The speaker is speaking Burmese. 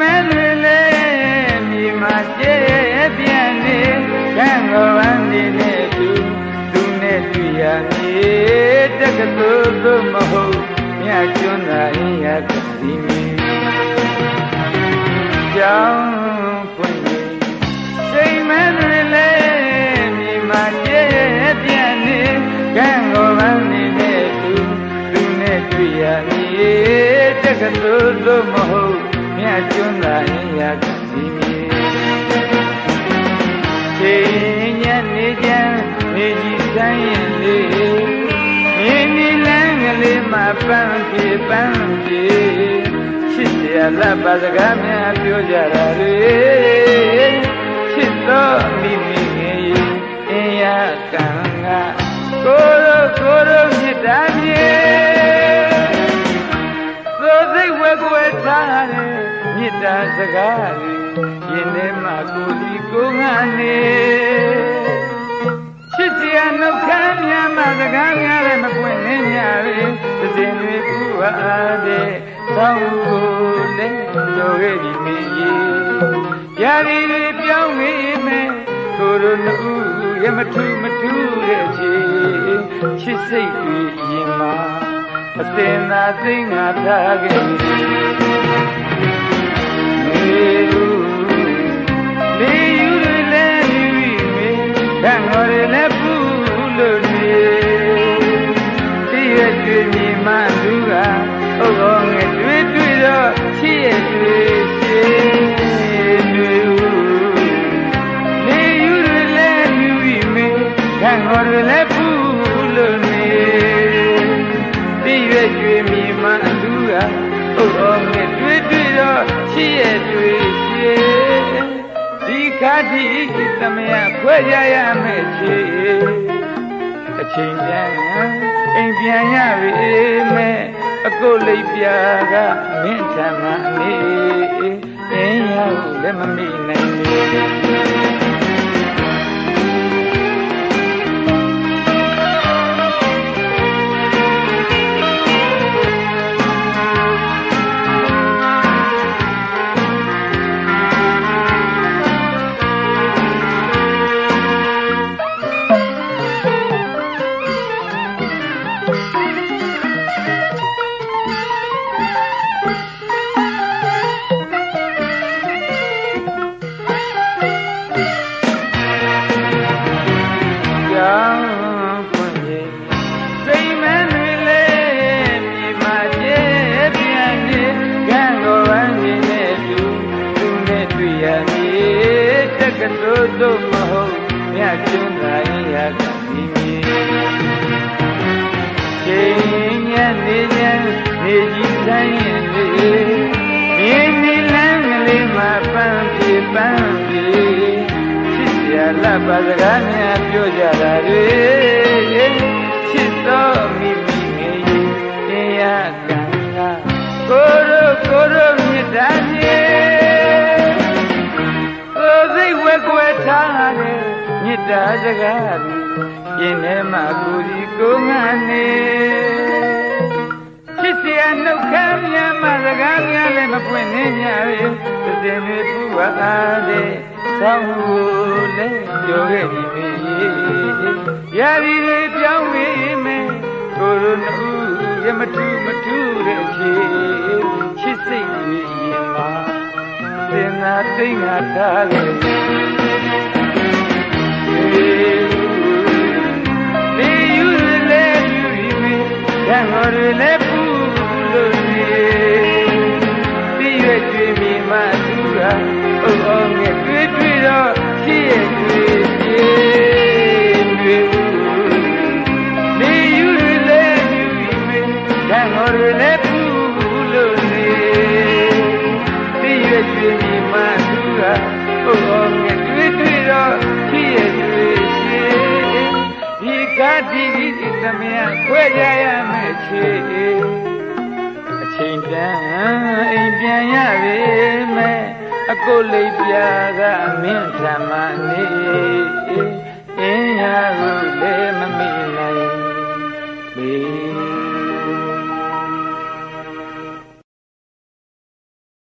ကြောင်းခွင့်ရစိတ်မဲတွေလေမြေမှာကျဲပြန်နေကံကောဝမ်းနေနဲ့သူသူနဲ့တွေ့ရမြေတက္ကသိုလ်သို့မဟုတ်မြတ်ကျွန်းသာရင်ရသည်မီကြောင်းခွင့်ရစိတ်မဲတွေလေမြေမှာကျဲပြန်နေကံကောဝမ်းနေနဲ့သူသူနဲ့တွေ့ရမြေတက္ကသိုလ်သို့မဟုတ် မြတ်ကျွန်းသာရင်ရသည်မီချိန်ညနေချမ်းနေကြီးဆိုင်ရင်လေးမြင်းဒီလမ်းကလေးမှာပန်းပြေပန်းပြေချစ်စရာလက်ပါစကားများပြောကြတာလေချစ်တော်မိမိငယ်ရင်အင်းရကံကကိုရိုကိုရိုမြတ်တာမြေ တ်တာစကားတွေရင်ထဲမှာကိုဒီကိုငါနေချစ်စရာနှုတ်ခမ်းများမှစကားများလည်းမပွင့်နေညာရေသစဉ်တွေပူအားတဲ့သောင်းကိုလည်းတော်ခဲ့ပြီမင်းကြီးရာဒီတွေပြောင်းနေမယ်ကိုရိုနှုတ်ရမထူမထူတဲ့ချီချစ်စိတ်တွေရင်မှာအစင်သာသိငါထားခဲ့ပြီ မြင်မှလူကဥက္ကောငယ်တွေ့တွေ့တော့ချစ်ရတွေ့ချစ်တွေ့လေးယူတွေလည်းယူပြီတန်ငေါ်တွေလည်းပူလို့နေတည့်ရတွေ့မြင်မှလူကဥက္ကောငယ်တွေ့တွေ့တော့ချစ်ရတွေ့ချစ်ဒီခါတိသမယခွဲကြရမယ်ချေအချိန်ပြန် အိမ်ပြန်ရပြီမဲ့အကုတ်လိပ်ပြာကမင်းထမနေအင်းရလည်းမမိနိုင် သိုလ်သို့မဟုတ်မြတ်ကျွန်းသာရင်ရကဒီမီချိန်ညနေညနေကြီးဆိုင်ရင်လေမြင်းဒီလမ်းကလေးမှာပန်းပြေပန်းပြေရလပ်ပါစကားများပြောကြတာတွေချစ်တော်မိမိငယ်ရင်တရားကံကကိုရိုကိုရိုမြတ်တာမြေကို တ်တာစကားတွေရင်ထဲမှာကိုဒီကိုငါနေချစ်စရာနှုတ်ခမ်းများမှစကားများလည်းမပွင့်နေကြဘူးသစဉ်တွေပူပါတဲ့သောင်းကိုလည်းပြောခဲ့ပြီမေရာဒီတွေပြောင်းပြီမေကိုရိုနူရမထူမထူတဲ့ချီချစ်စိတ်ကြီးရင်မှာသင်သာတိတ်ငါထားခဲ့လေ ကံတော်တွေလည်းပူလို့နေပြီးရွယ်ကြွေမိမှသူကအုပ်အောင်ငယ်တွေ့တွေ့တော့ရှိရတွေ့ပြေတွေ့ မယခွဲကြရမယ်ချေအချိန်ပြန်အိမ်ပြန်ရပြီမဲ့အကုတ်လေးပြာကအမင်းထမနေအင်းရကိုလည်းမမိနို